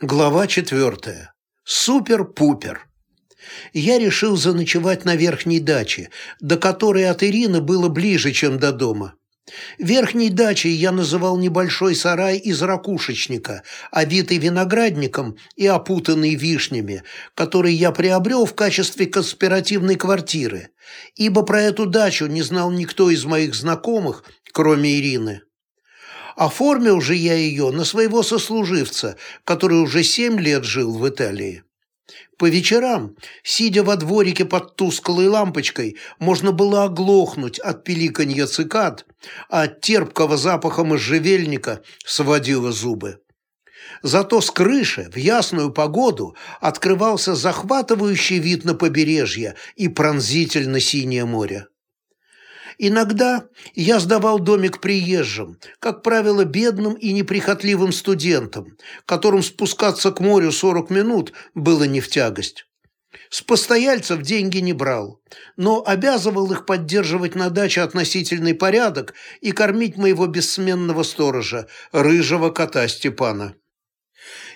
Глава четвертая. Супер-пупер. Я решил заночевать на верхней даче, до которой от Ирины было ближе, чем до дома. Верхней дачей я называл небольшой сарай из ракушечника, овитый виноградником и опутанный вишнями, который я приобрел в качестве конспиративной квартиры, ибо про эту дачу не знал никто из моих знакомых, кроме Ирины. Оформил же я ее на своего сослуживца, который уже семь лет жил в Италии. По вечерам, сидя во дворике под тусклой лампочкой, можно было оглохнуть от пиликанья цикад, а от терпкого запаха можжевельника сводило зубы. Зато с крыши в ясную погоду открывался захватывающий вид на побережье и пронзительно синее море. Иногда я сдавал домик приезжим, как правило, бедным и неприхотливым студентам, которым спускаться к морю 40 минут было не в тягость. С постояльцев деньги не брал, но обязывал их поддерживать на даче относительный порядок и кормить моего бессменного сторожа, рыжего кота Степана.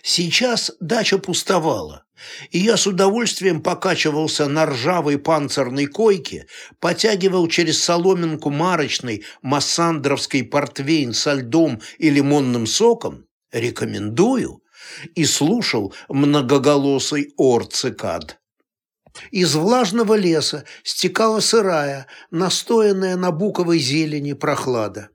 Сейчас дача пустовала, и я с удовольствием покачивался на ржавой панцирной койке, потягивал через соломинку марочный массандровский портвейн со льдом и лимонным соком, рекомендую, и слушал многоголосый ор цикад. Из влажного леса стекала сырая, настоянная на буковой зелени прохлада.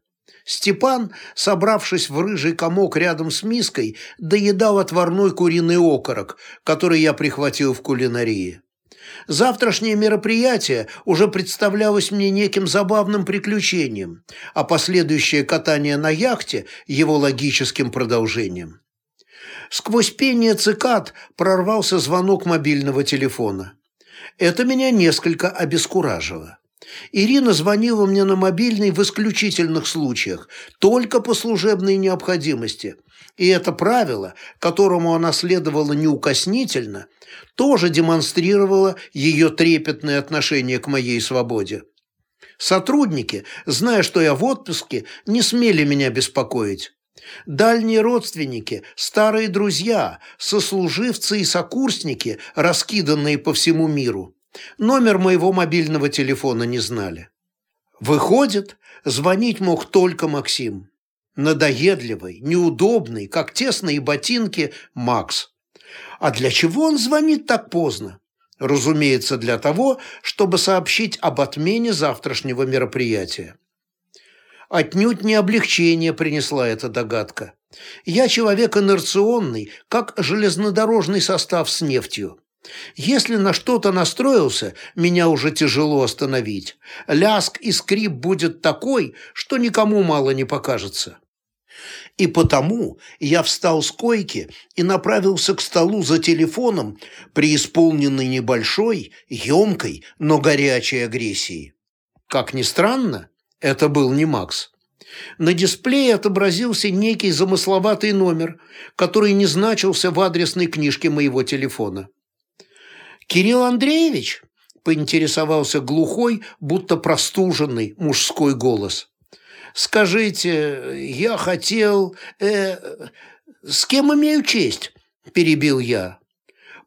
Степан, собравшись в рыжий комок рядом с миской, доедал отварной куриный окорок, который я прихватил в кулинарии. Завтрашнее мероприятие уже представлялось мне неким забавным приключением, а последующее катание на яхте – его логическим продолжением. Сквозь пение цикад прорвался звонок мобильного телефона. Это меня несколько обескуражило. Ирина звонила мне на мобильный в исключительных случаях, только по служебной необходимости. И это правило, которому она следовала неукоснительно, тоже демонстрировало ее трепетное отношение к моей свободе. Сотрудники, зная, что я в отпуске, не смели меня беспокоить. Дальние родственники, старые друзья, сослуживцы и сокурсники, раскиданные по всему миру, Номер моего мобильного телефона не знали. Выходит, звонить мог только Максим. Надоедливый, неудобный, как тесные ботинки, Макс. А для чего он звонит так поздно? Разумеется, для того, чтобы сообщить об отмене завтрашнего мероприятия. Отнюдь не облегчение принесла эта догадка. Я человек инерционный, как железнодорожный состав с нефтью. Если на что-то настроился, меня уже тяжело остановить. Ляск и скрип будет такой, что никому мало не покажется. И потому я встал с койки и направился к столу за телефоном, преисполненный небольшой, емкой, но горячей агрессией. Как ни странно, это был не Макс. На дисплее отобразился некий замысловатый номер, который не значился в адресной книжке моего телефона. «Кирилл Андреевич?» – поинтересовался глухой, будто простуженный мужской голос. «Скажите, я хотел... Э, с кем имею честь?» – перебил я.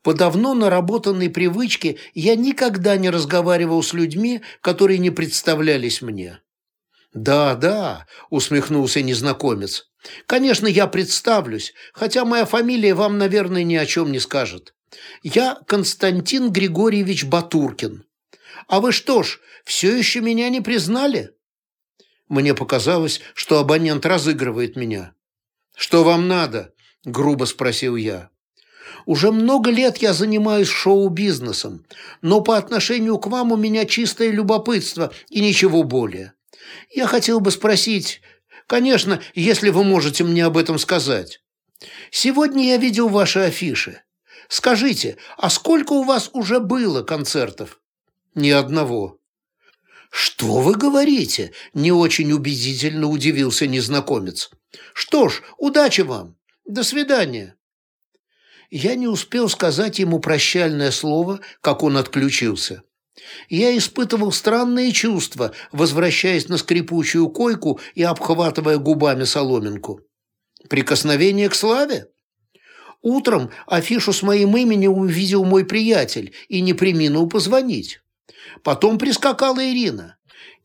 По давно наработанной привычке я никогда не разговаривал с людьми, которые не представлялись мне. «Да, да», – усмехнулся незнакомец. «Конечно, я представлюсь, хотя моя фамилия вам, наверное, ни о чем не скажет. Я Константин Григорьевич Батуркин. А вы что ж, все еще меня не признали? Мне показалось, что абонент разыгрывает меня. Что вам надо? Грубо спросил я. Уже много лет я занимаюсь шоу-бизнесом, но по отношению к вам у меня чистое любопытство и ничего более. Я хотел бы спросить, конечно, если вы можете мне об этом сказать. Сегодня я видел ваши афиши. Скажите, а сколько у вас уже было концертов? Ни одного. Что вы говорите? Не очень убедительно удивился незнакомец. Что ж, удачи вам. До свидания. Я не успел сказать ему прощальное слово, как он отключился. Я испытывал странные чувства, возвращаясь на скрипучую койку и обхватывая губами соломинку. Прикосновение к славе? Утром афишу с моим именем увидел мой приятель и не приминул позвонить. Потом прискакала Ирина.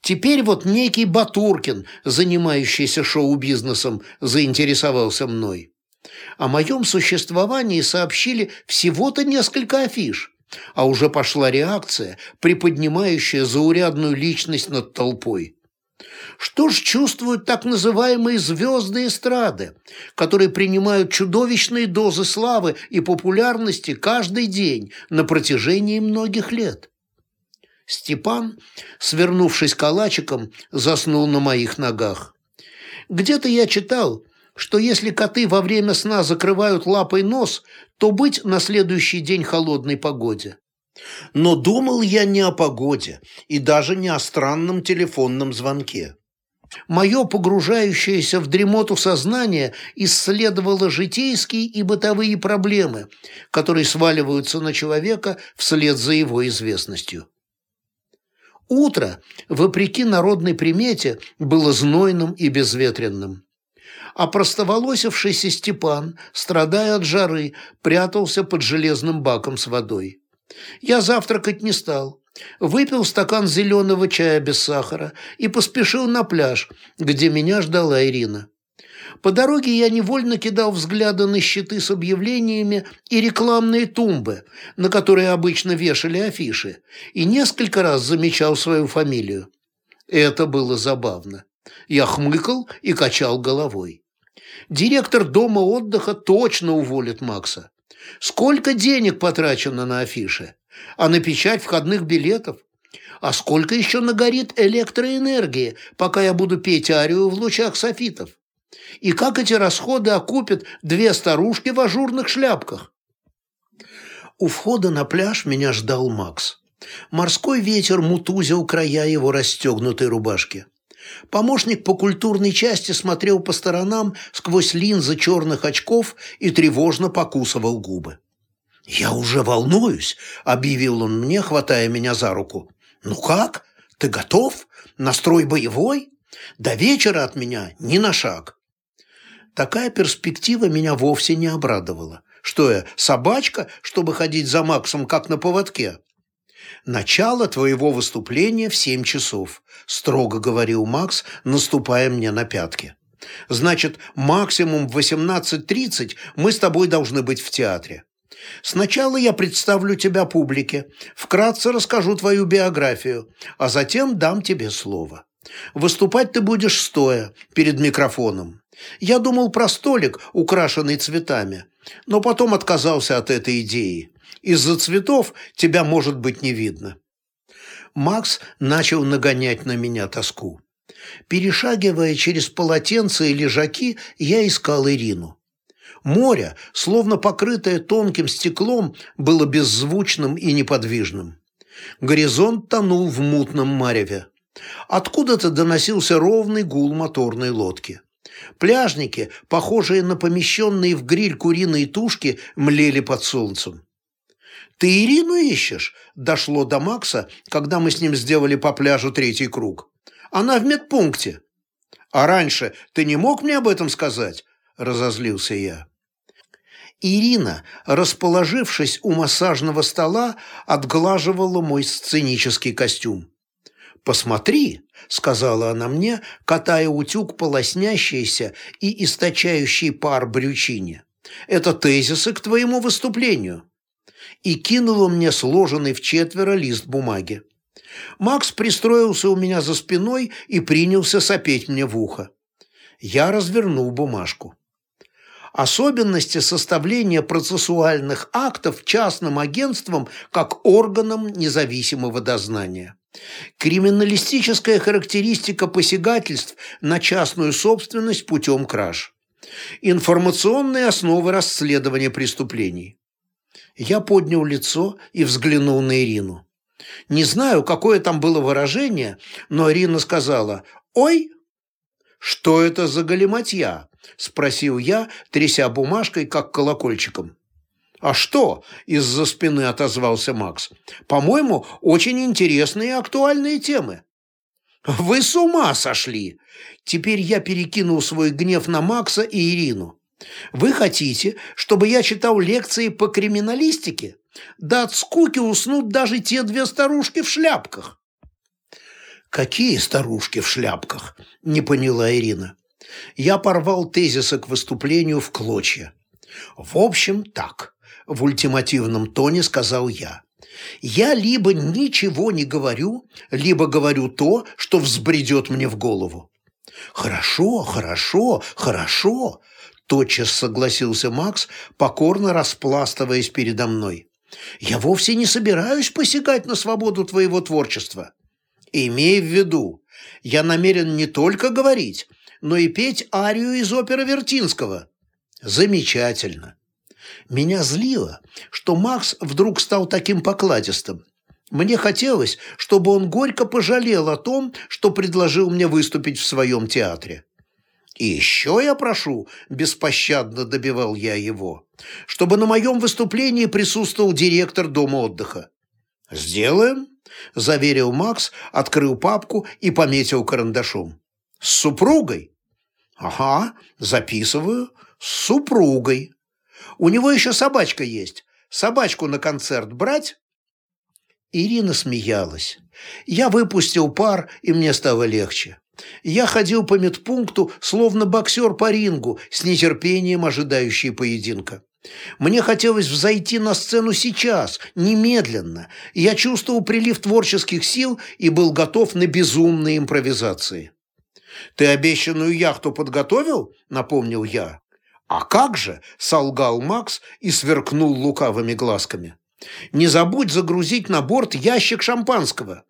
Теперь вот некий Батуркин, занимающийся шоу-бизнесом, заинтересовался мной. О моем существовании сообщили всего-то несколько афиш, а уже пошла реакция, приподнимающая заурядную личность над толпой. Что ж чувствуют так называемые звезды эстрады, которые принимают чудовищные дозы славы и популярности каждый день на протяжении многих лет? Степан, свернувшись калачиком, заснул на моих ногах. Где-то я читал, что если коты во время сна закрывают лапой нос, то быть на следующий день холодной погоде. Но думал я не о погоде и даже не о странном телефонном звонке. Мое погружающееся в дремоту сознание исследовало житейские и бытовые проблемы, которые сваливаются на человека вслед за его известностью. Утро, вопреки народной примете, было знойным и безветренным. А простоволосившийся Степан, страдая от жары, прятался под железным баком с водой. Я завтракать не стал. Выпил стакан зеленого чая без сахара и поспешил на пляж, где меня ждала Ирина. По дороге я невольно кидал взгляды на щиты с объявлениями и рекламные тумбы, на которые обычно вешали афиши, и несколько раз замечал свою фамилию. Это было забавно. Я хмыкал и качал головой. Директор дома отдыха точно уволит Макса. Сколько денег потрачено на афиши? А на печать входных билетов? А сколько еще нагорит электроэнергии, пока я буду петь арию в лучах софитов? И как эти расходы окупят две старушки в ажурных шляпках? У входа на пляж меня ждал Макс. Морской ветер мутузил края его расстегнутой рубашки. Помощник по культурной части смотрел по сторонам сквозь линзы черных очков и тревожно покусывал губы. «Я уже волнуюсь», — объявил он мне, хватая меня за руку. «Ну как? Ты готов? Настрой боевой? До вечера от меня ни на шаг». Такая перспектива меня вовсе не обрадовала. Что я, собачка, чтобы ходить за Максом, как на поводке? «Начало твоего выступления в семь часов», – строго говорил Макс, наступая мне на пятки. «Значит, максимум в 18.30 мы с тобой должны быть в театре. Сначала я представлю тебя публике, вкратце расскажу твою биографию, а затем дам тебе слово. Выступать ты будешь стоя, перед микрофоном. Я думал про столик, украшенный цветами, но потом отказался от этой идеи. Из-за цветов тебя, может быть, не видно. Макс начал нагонять на меня тоску. Перешагивая через полотенца и лежаки, я искал Ирину. Море, словно покрытое тонким стеклом, было беззвучным и неподвижным. Горизонт тонул в мутном мареве. Откуда-то доносился ровный гул моторной лодки. Пляжники, похожие на помещенные в гриль куриные тушки, млели под солнцем. «Ты Ирину ищешь?» – дошло до Макса, когда мы с ним сделали по пляжу третий круг. «Она в медпункте». «А раньше ты не мог мне об этом сказать?» – разозлился я. Ирина, расположившись у массажного стола, отглаживала мой сценический костюм. «Посмотри», — сказала она мне, катая утюг по и источающей пар брючине. «Это тезисы к твоему выступлению». И кинула мне сложенный в четверо лист бумаги. Макс пристроился у меня за спиной и принялся сопеть мне в ухо. Я развернул бумажку. Особенности составления процессуальных актов частным агентством как органом независимого дознания. Криминалистическая характеристика посягательств на частную собственность путем краж. Информационные основы расследования преступлений. Я поднял лицо и взглянул на Ирину. Не знаю, какое там было выражение, но Ирина сказала «Ой!» «Что это за галиматья?» – спросил я, тряся бумажкой, как колокольчиком. «А что?» – из-за спины отозвался Макс. «По-моему, очень интересные и актуальные темы». «Вы с ума сошли!» Теперь я перекинул свой гнев на Макса и Ирину. Вы хотите, чтобы я читал лекции по криминалистике? Да от скуки уснут даже те две старушки в шляпках. «Какие старушки в шляпках?» – не поняла Ирина. Я порвал тезисы к выступлению в клочья. «В общем, так», – в ультимативном тоне сказал я. «Я либо ничего не говорю, либо говорю то, что взбредет мне в голову». «Хорошо, хорошо, хорошо», – тотчас согласился Макс, покорно распластываясь передо мной. «Я вовсе не собираюсь посягать на свободу твоего творчества. Имей в виду, я намерен не только говорить, но и петь арию из оперы Вертинского. Замечательно. Меня злило, что Макс вдруг стал таким покладистым. Мне хотелось, чтобы он горько пожалел о том, что предложил мне выступить в своем театре. И еще я прошу, беспощадно добивал я его, чтобы на моем выступлении присутствовал директор дома отдыха. Сделаем, – заверил Макс, открыл папку и пометил карандашом. «С супругой?» «Ага, записываю. С супругой. У него еще собачка есть. Собачку на концерт брать?» Ирина смеялась. Я выпустил пар, и мне стало легче. Я ходил по медпункту, словно боксер по рингу, с нетерпением ожидающий поединка. Мне хотелось взойти на сцену сейчас, немедленно. Я чувствовал прилив творческих сил и был готов на безумные импровизации. «Ты обещанную яхту подготовил?» – напомнил я. «А как же?» – солгал Макс и сверкнул лукавыми глазками. «Не забудь загрузить на борт ящик шампанского».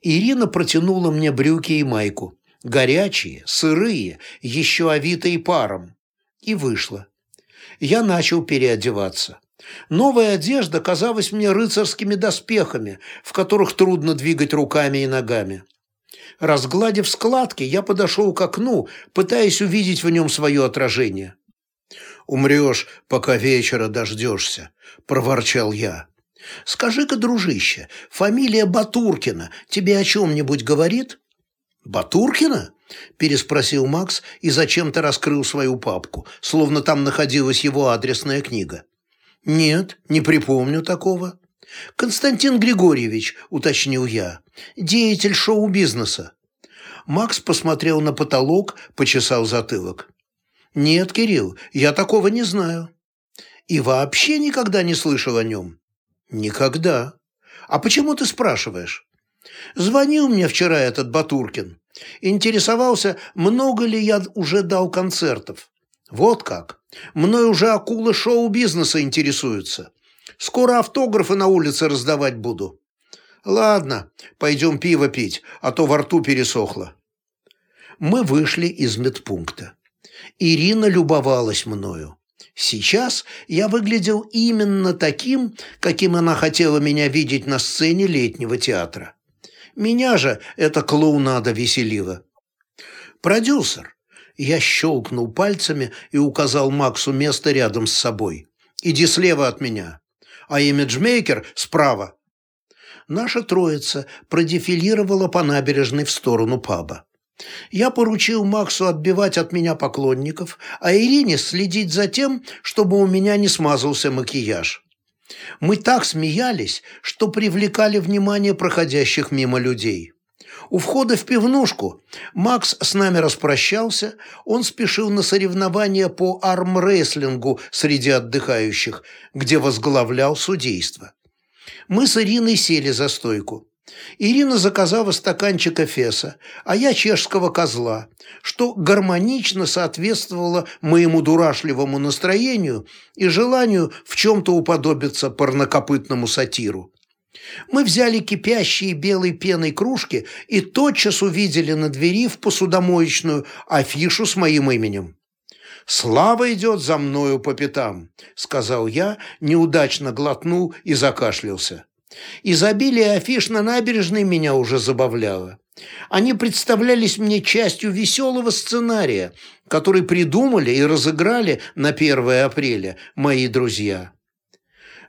Ирина протянула мне брюки и майку. Горячие, сырые, еще овитые паром. И вышла я начал переодеваться. Новая одежда казалась мне рыцарскими доспехами, в которых трудно двигать руками и ногами. Разгладив складки, я подошел к окну, пытаясь увидеть в нем свое отражение. «Умрешь, пока вечера дождешься», – проворчал я. «Скажи-ка, дружище, фамилия Батуркина тебе о чем-нибудь говорит?» «Батуркина?» – переспросил Макс и зачем-то раскрыл свою папку, словно там находилась его адресная книга. «Нет, не припомню такого». «Константин Григорьевич», – уточнил я, – «деятель шоу-бизнеса». Макс посмотрел на потолок, почесал затылок. «Нет, Кирилл, я такого не знаю». «И вообще никогда не слышал о нем?» «Никогда. А почему ты спрашиваешь?» Звонил мне вчера этот Батуркин. Интересовался, много ли я уже дал концертов. Вот как. Мной уже акулы шоу-бизнеса интересуются. Скоро автографы на улице раздавать буду. Ладно, пойдем пиво пить, а то во рту пересохло. Мы вышли из медпункта. Ирина любовалась мною. Сейчас я выглядел именно таким, каким она хотела меня видеть на сцене летнего театра. Меня же эта клоунада веселила. «Продюсер!» Я щелкнул пальцами и указал Максу место рядом с собой. «Иди слева от меня, а имиджмейкер справа». Наша троица продефилировала по набережной в сторону паба. Я поручил Максу отбивать от меня поклонников, а Ирине следить за тем, чтобы у меня не смазался макияж. Мы так смеялись, что привлекали внимание проходящих мимо людей. У входа в пивнушку Макс с нами распрощался, он спешил на соревнования по армрестлингу среди отдыхающих, где возглавлял судейство. Мы с Ириной сели за стойку. Ирина заказала стаканчик эфеса, а я чешского козла, что гармонично соответствовало моему дурашливому настроению и желанию в чем-то уподобиться парнокопытному сатиру. Мы взяли кипящие белой пеной кружки и тотчас увидели на двери в посудомоечную афишу с моим именем. «Слава идет за мною по пятам», — сказал я, неудачно глотнул и закашлялся. Изобилие афиш на набережной меня уже забавляло. Они представлялись мне частью веселого сценария, который придумали и разыграли на 1 апреля мои друзья.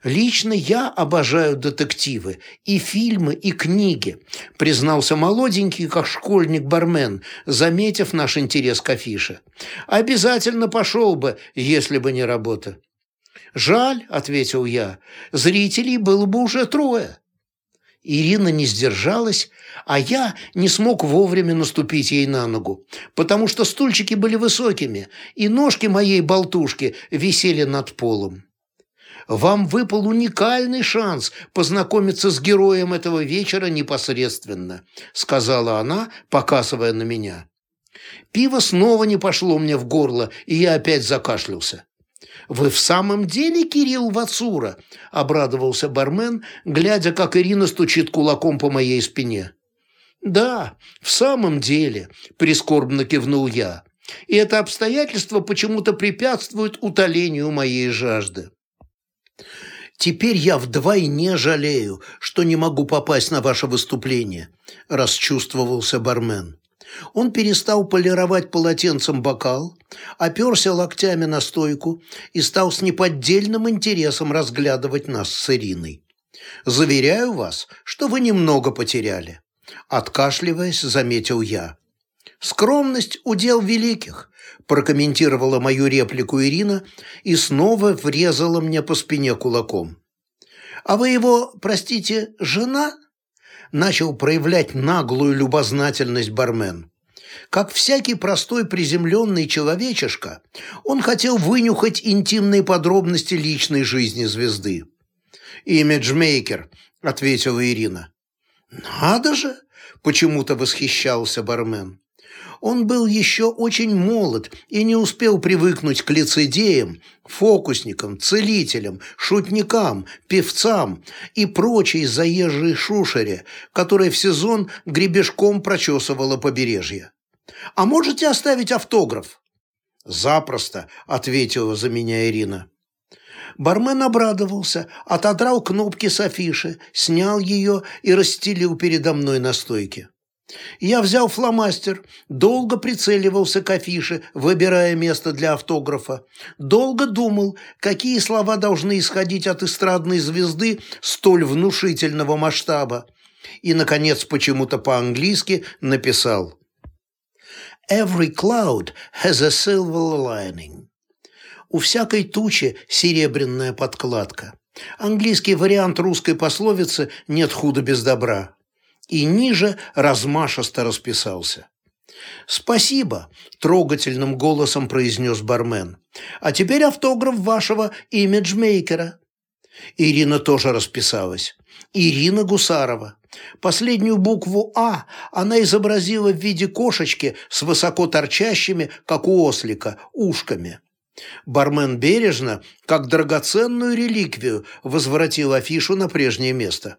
Лично я обожаю детективы, и фильмы, и книги, признался молоденький, как школьник-бармен, заметив наш интерес к афише. Обязательно пошел бы, если бы не работа. «Жаль», — ответил я, — «зрителей было бы уже трое». Ирина не сдержалась, а я не смог вовремя наступить ей на ногу, потому что стульчики были высокими, и ножки моей болтушки висели над полом. Вам выпал уникальный шанс познакомиться с героем этого вечера непосредственно», сказала она, показывая на меня. Пиво снова не пошло мне в горло, и я опять закашлялся. «Вы в самом деле Кирилл Вацура?» – обрадовался бармен, глядя, как Ирина стучит кулаком по моей спине. «Да, в самом деле», – прискорбно кивнул я. «И это обстоятельство почему-то препятствует утолению моей жажды». «Теперь я вдвойне жалею, что не могу попасть на ваше выступление», – расчувствовался бармен. Он перестал полировать полотенцем бокал, оперся локтями на стойку и стал с неподдельным интересом разглядывать нас с Ириной. «Заверяю вас, что вы немного потеряли», – откашливаясь, заметил я. «Скромность – удел великих», – прокомментировала мою реплику Ирина и снова врезала мне по спине кулаком. «А вы его, простите, жена?» Начал проявлять наглую любознательность бармен. Как всякий простой приземленный человечишка, он хотел вынюхать интимные подробности личной жизни звезды. «Имиджмейкер», – ответила Ирина. «Надо же!» – почему-то восхищался бармен. Он был еще очень молод и не успел привыкнуть к лицедеям, фокусникам, целителям, шутникам, певцам и прочей заезжей шушере, которая в сезон гребешком прочесывала побережье. «А можете оставить автограф?» «Запросто», – ответила за меня Ирина. Бармен обрадовался, отодрал кнопки с афиши, снял ее и расстелил передо мной на стойке. Я взял фломастер, долго прицеливался к афише, выбирая место для автографа. Долго думал, какие слова должны исходить от эстрадной звезды столь внушительного масштаба. И, наконец, почему-то по-английски написал «Every cloud has a silver lining». У всякой тучи серебряная подкладка. Английский вариант русской пословицы «нет худа без добра» и ниже размашисто расписался. «Спасибо», – трогательным голосом произнес бармен. «А теперь автограф вашего имиджмейкера». Ирина тоже расписалась. Ирина Гусарова. Последнюю букву «А» она изобразила в виде кошечки с высоко торчащими, как у ослика, ушками. Бармен бережно, как драгоценную реликвию, возвратил афишу на прежнее место.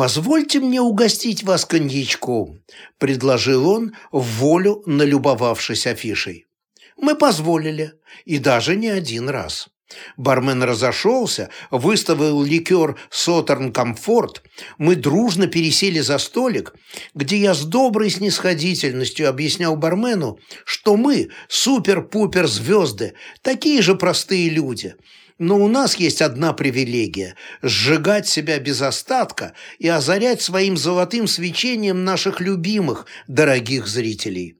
«Позвольте мне угостить вас коньячком», – предложил он, в волю налюбовавшись афишей. Мы позволили, и даже не один раз. Бармен разошелся, выставил ликер «Сотерн Комфорт». Мы дружно пересели за столик, где я с доброй снисходительностью объяснял бармену, что мы супер-пупер звезды, такие же простые люди – но у нас есть одна привилегия – сжигать себя без остатка и озарять своим золотым свечением наших любимых, дорогих зрителей.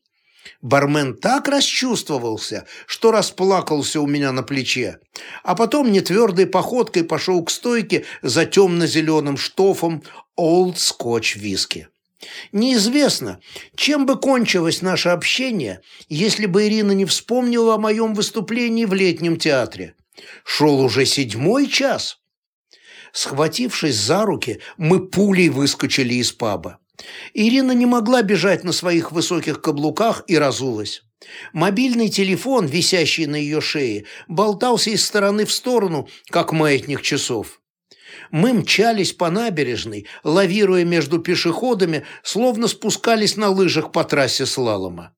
Бармен так расчувствовался, что расплакался у меня на плече, а потом нетвердой походкой пошел к стойке за темно-зеленым штофом Old Scotch виски. Неизвестно, чем бы кончилось наше общение, если бы Ирина не вспомнила о моем выступлении в летнем театре. Шел уже седьмой час. Схватившись за руки, мы пулей выскочили из паба. Ирина не могла бежать на своих высоких каблуках и разулась. Мобильный телефон, висящий на ее шее, болтался из стороны в сторону, как маятник часов. Мы мчались по набережной, лавируя между пешеходами, словно спускались на лыжах по трассе слалома.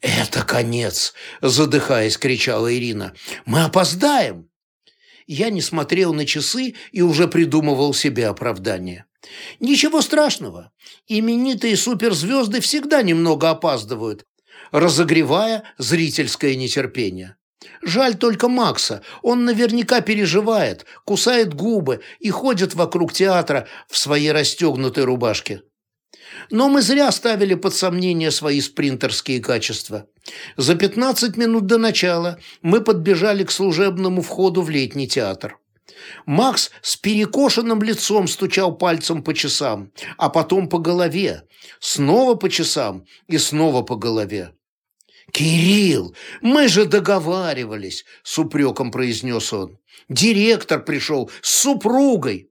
«Это конец!» – задыхаясь, кричала Ирина. «Мы опоздаем!» Я не смотрел на часы и уже придумывал себе оправдание. «Ничего страшного. Именитые суперзвезды всегда немного опаздывают, разогревая зрительское нетерпение. Жаль только Макса, он наверняка переживает, кусает губы и ходит вокруг театра в своей расстегнутой рубашке. Но мы зря ставили под сомнение свои спринтерские качества. За 15 минут до начала мы подбежали к служебному входу в летний театр. Макс с перекошенным лицом стучал пальцем по часам, а потом по голове, снова по часам и снова по голове. «Кирилл, мы же договаривались!» – с упреком произнес он. «Директор пришел с супругой!»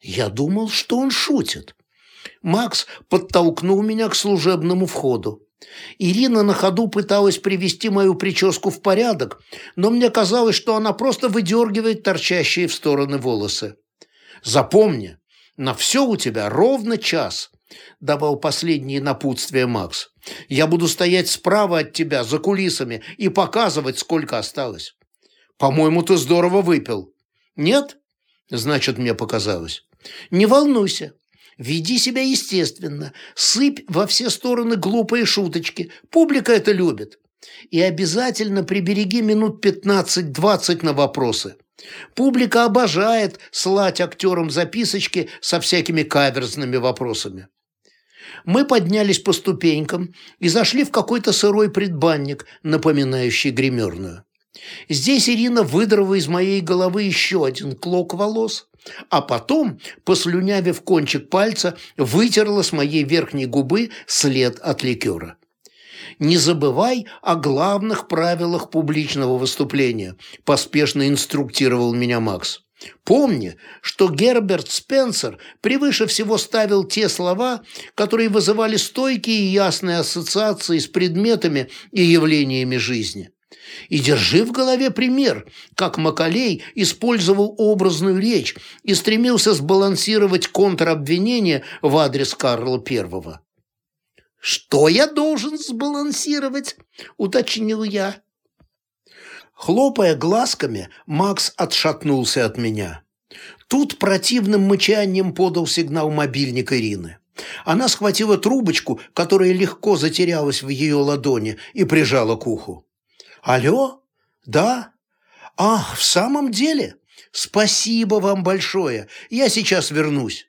Я думал, что он шутит. Макс подтолкнул меня к служебному входу. Ирина на ходу пыталась привести мою прическу в порядок, но мне казалось, что она просто выдергивает торчащие в стороны волосы. «Запомни, на все у тебя ровно час», – давал последние напутствия Макс. «Я буду стоять справа от тебя, за кулисами, и показывать, сколько осталось. По-моему, ты здорово выпил. Нет? Значит, мне показалось. Не волнуйся, Веди себя естественно, сыпь во все стороны глупые шуточки, публика это любит. И обязательно прибереги минут 15-20 на вопросы. Публика обожает слать актерам записочки со всякими каверзными вопросами. Мы поднялись по ступенькам и зашли в какой-то сырой предбанник, напоминающий гримерную. Здесь Ирина выдрала из моей головы еще один клок волос, а потом, послюнявив кончик пальца, вытерла с моей верхней губы след от ликера. «Не забывай о главных правилах публичного выступления», – поспешно инструктировал меня Макс. «Помни, что Герберт Спенсер превыше всего ставил те слова, которые вызывали стойкие и ясные ассоциации с предметами и явлениями жизни». И держи в голове пример, как Макалей использовал образную речь и стремился сбалансировать контробвинение в адрес Карла I. «Что я должен сбалансировать?» – уточнил я. Хлопая глазками, Макс отшатнулся от меня. Тут противным мычанием подал сигнал мобильник Ирины. Она схватила трубочку, которая легко затерялась в ее ладони, и прижала к уху. «Алло? Да? Ах, в самом деле? Спасибо вам большое. Я сейчас вернусь».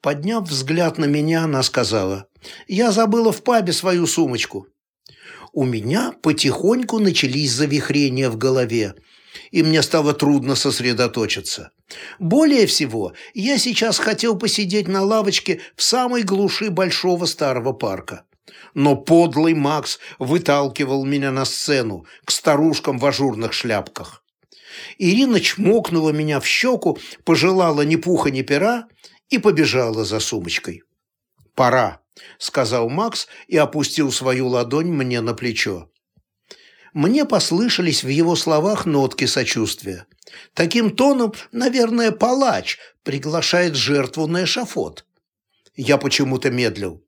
Подняв взгляд на меня, она сказала, «Я забыла в пабе свою сумочку». У меня потихоньку начались завихрения в голове, и мне стало трудно сосредоточиться. Более всего, я сейчас хотел посидеть на лавочке в самой глуши большого старого парка но подлый Макс выталкивал меня на сцену к старушкам в ажурных шляпках. Ирина чмокнула меня в щеку, пожелала ни пуха, ни пера и побежала за сумочкой. «Пора», — сказал Макс и опустил свою ладонь мне на плечо. Мне послышались в его словах нотки сочувствия. Таким тоном, наверное, палач приглашает жертву на эшафот. Я почему-то медлил.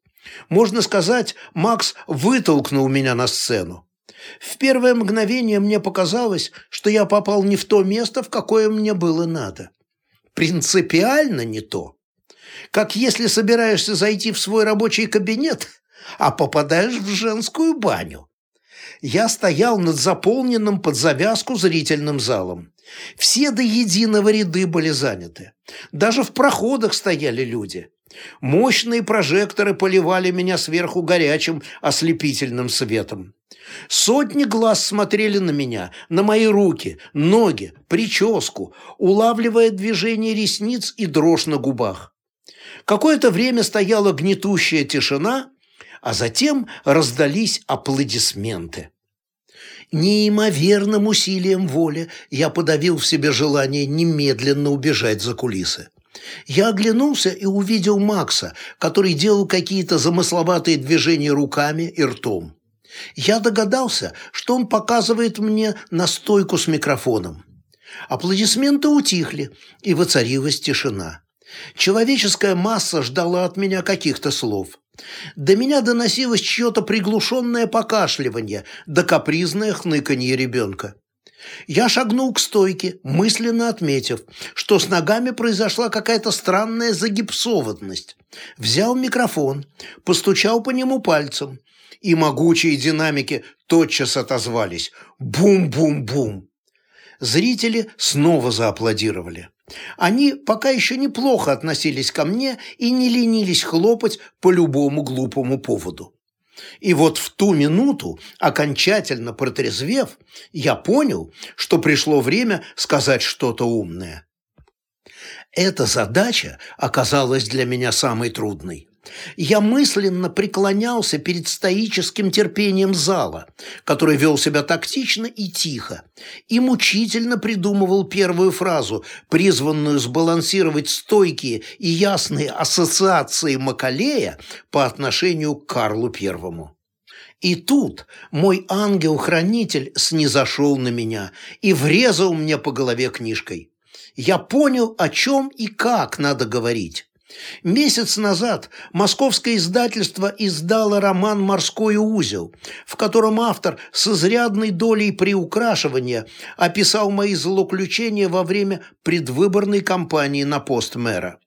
Можно сказать, Макс вытолкнул меня на сцену. В первое мгновение мне показалось, что я попал не в то место, в какое мне было надо. Принципиально не то. Как если собираешься зайти в свой рабочий кабинет, а попадаешь в женскую баню. Я стоял над заполненным под завязку зрительным залом. Все до единого ряды были заняты. Даже в проходах стояли люди. Мощные прожекторы поливали меня сверху горячим ослепительным светом. Сотни глаз смотрели на меня, на мои руки, ноги, прическу, улавливая движение ресниц и дрожь на губах. Какое-то время стояла гнетущая тишина, а затем раздались аплодисменты. Неимоверным усилием воли я подавил в себе желание немедленно убежать за кулисы. Я оглянулся и увидел Макса, который делал какие-то замысловатые движения руками и ртом. Я догадался, что он показывает мне на стойку с микрофоном. Аплодисменты утихли, и воцарилась тишина. Человеческая масса ждала от меня каких-то слов. До меня доносилось чье-то приглушенное покашливание да капризное хныканье ребенка. Я шагнул к стойке, мысленно отметив, что с ногами произошла какая-то странная загипсованность. Взял микрофон, постучал по нему пальцем И могучие динамики тотчас отозвались. Бум-бум-бум. Зрители снова зааплодировали. Они пока еще неплохо относились ко мне и не ленились хлопать по любому глупому поводу. И вот в ту минуту, окончательно протрезвев, я понял, что пришло время сказать что-то умное. Эта задача оказалась для меня самой трудной. Я мысленно преклонялся перед стоическим терпением зала, который вел себя тактично и тихо, и мучительно придумывал первую фразу, призванную сбалансировать стойкие и ясные ассоциации Макалея по отношению к Карлу Первому. И тут мой ангел-хранитель снизошел на меня и врезал мне по голове книжкой. Я понял, о чем и как надо говорить. Месяц назад московское издательство издало роман «Морской узел», в котором автор с изрядной долей приукрашивания описал мои злоключения во время предвыборной кампании на пост мэра.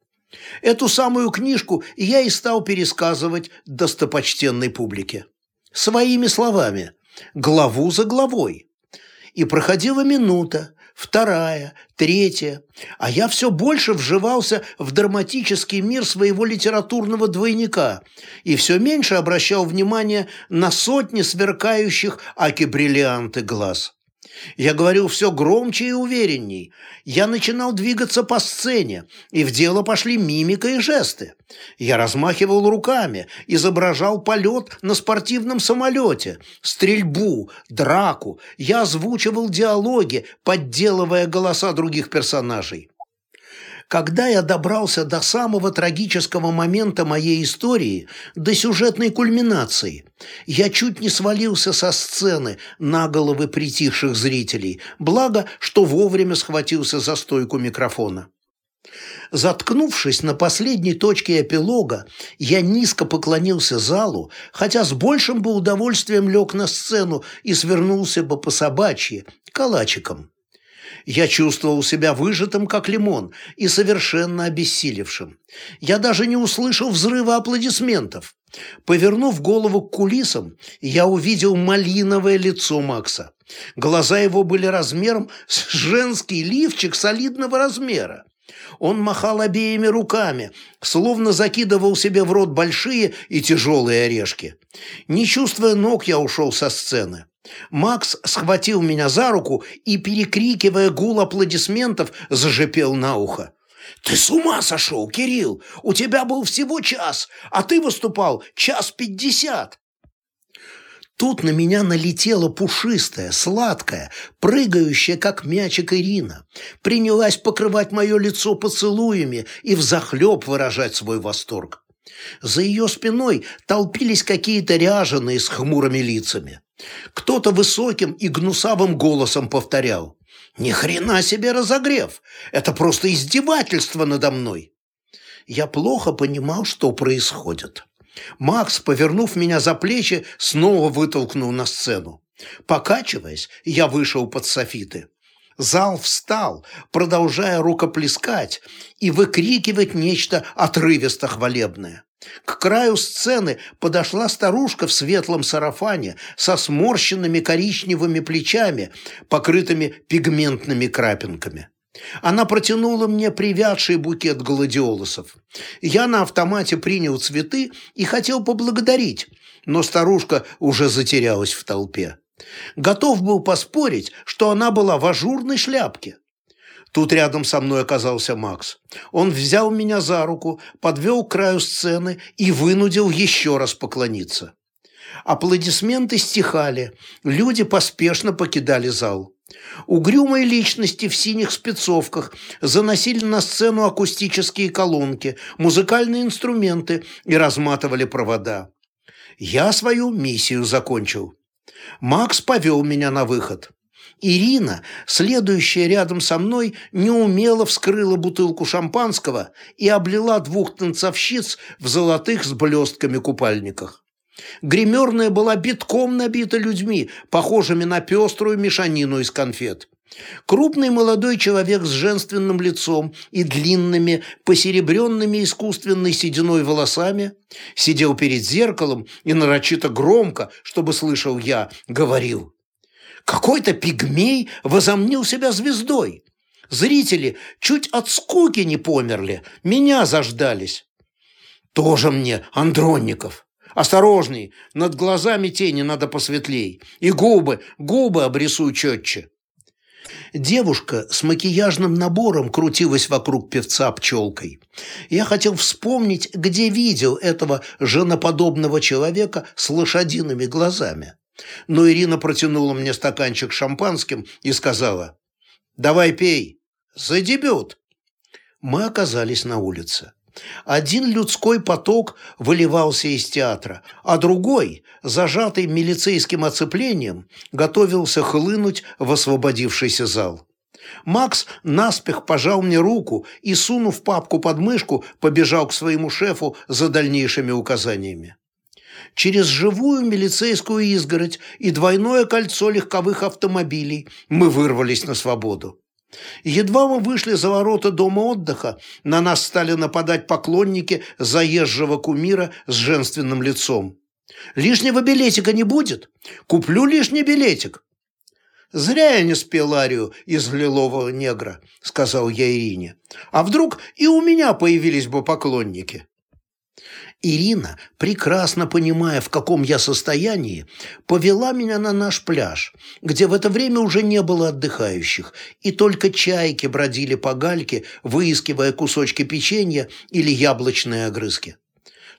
Эту самую книжку я и стал пересказывать достопочтенной публике. Своими словами, главу за главой. И проходила минута, вторая, третья, а я все больше вживался в драматический мир своего литературного двойника и все меньше обращал внимание на сотни сверкающих аки-бриллианты глаз. Я говорил все громче и уверенней. Я начинал двигаться по сцене, и в дело пошли мимика и жесты. Я размахивал руками, изображал полет на спортивном самолете, стрельбу, драку. Я озвучивал диалоги, подделывая голоса других персонажей. Когда я добрался до самого трагического момента моей истории, до сюжетной кульминации, я чуть не свалился со сцены на головы притихших зрителей, благо, что вовремя схватился за стойку микрофона. Заткнувшись на последней точке эпилога, я низко поклонился залу, хотя с большим бы удовольствием лег на сцену и свернулся бы по собачьи, калачиком. Я чувствовал себя выжатым, как лимон, и совершенно обессилевшим. Я даже не услышал взрыва аплодисментов. Повернув голову к кулисам, я увидел малиновое лицо Макса. Глаза его были размером с женский лифчик солидного размера. Он махал обеими руками, словно закидывал себе в рот большие и тяжелые орешки. Не чувствуя ног, я ушел со сцены. Макс схватил меня за руку и, перекрикивая гул аплодисментов, зажипел на ухо. «Ты с ума сошел, Кирилл! У тебя был всего час, а ты выступал час пятьдесят!» Тут на меня налетела пушистая, сладкая, прыгающая, как мячик Ирина. Принялась покрывать мое лицо поцелуями и взахлеб выражать свой восторг. За ее спиной толпились какие-то ряженые с хмурыми лицами. Кто-то высоким и гнусавым голосом повторял. «Ни хрена себе разогрев! Это просто издевательство надо мной!» Я плохо понимал, что происходит. Макс, повернув меня за плечи, снова вытолкнул на сцену. Покачиваясь, я вышел под софиты. Зал встал, продолжая рукоплескать и выкрикивать нечто отрывисто-хвалебное. К краю сцены подошла старушка в светлом сарафане со сморщенными коричневыми плечами, покрытыми пигментными крапинками. Она протянула мне привядший букет гладиолусов. Я на автомате принял цветы и хотел поблагодарить, но старушка уже затерялась в толпе. Готов был поспорить, что она была в ажурной шляпке. Тут рядом со мной оказался Макс. Он взял меня за руку, подвел к краю сцены и вынудил еще раз поклониться. Аплодисменты стихали, люди поспешно покидали зал. Угрюмые личности в синих спецовках заносили на сцену акустические колонки, музыкальные инструменты и разматывали провода. Я свою миссию закончил. Макс повел меня на выход. Ирина, следующая рядом со мной, неумело вскрыла бутылку шампанского и облила двух танцовщиц в золотых с блестками купальниках. Гримерная была битком набита людьми, похожими на пеструю мешанину из конфет. Крупный молодой человек с женственным лицом и длинными, посеребренными искусственной сединой волосами сидел перед зеркалом и нарочито громко, чтобы слышал я, говорил. Какой-то пигмей возомнил себя звездой. Зрители чуть от скуки не померли, меня заждались. Тоже мне Андронников. Осторожней, над глазами тени надо посветлей. И губы, губы обрисуй четче. Девушка с макияжным набором крутилась вокруг певца пчелкой. Я хотел вспомнить, где видел этого женоподобного человека с лошадиными глазами. Но Ирина протянула мне стаканчик шампанским и сказала, «Давай пей, за дебют». Мы оказались на улице. Один людской поток выливался из театра, а другой, зажатый милицейским оцеплением, готовился хлынуть в освободившийся зал. Макс наспех пожал мне руку и, сунув папку под мышку, побежал к своему шефу за дальнейшими указаниями. Через живую милицейскую изгородь и двойное кольцо легковых автомобилей мы вырвались на свободу. Едва мы вышли за ворота дома отдыха, на нас стали нападать поклонники заезжего кумира с женственным лицом. «Лишнего билетика не будет? Куплю лишний билетик». «Зря я не спел арию из лилового негра», — сказал я Ирине. «А вдруг и у меня появились бы поклонники?» Ирина, прекрасно понимая, в каком я состоянии, повела меня на наш пляж, где в это время уже не было отдыхающих, и только чайки бродили по гальке, выискивая кусочки печенья или яблочные огрызки.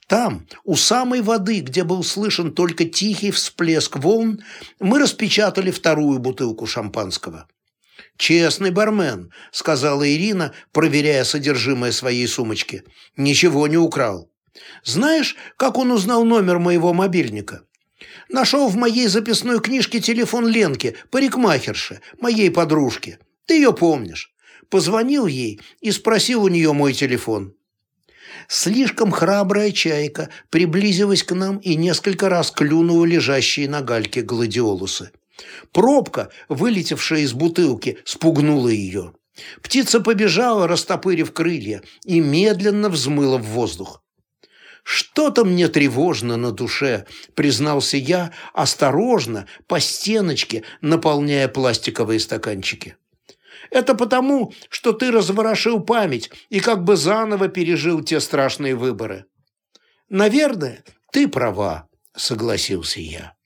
Там, у самой воды, где был слышен только тихий всплеск волн, мы распечатали вторую бутылку шампанского. «Честный бармен», — сказала Ирина, проверяя содержимое своей сумочки. «Ничего не украл». Знаешь, как он узнал номер моего мобильника? Нашел в моей записной книжке телефон Ленки, парикмахерши, моей подружки. Ты ее помнишь. Позвонил ей и спросил у нее мой телефон. Слишком храбрая чайка приблизилась к нам и несколько раз клюнула лежащие на гальке гладиолусы. Пробка, вылетевшая из бутылки, спугнула ее. Птица побежала, растопырив крылья, и медленно взмыла в воздух. «Что-то мне тревожно на душе», – признался я, осторожно, по стеночке, наполняя пластиковые стаканчики. «Это потому, что ты разворошил память и как бы заново пережил те страшные выборы». «Наверное, ты права», – согласился я.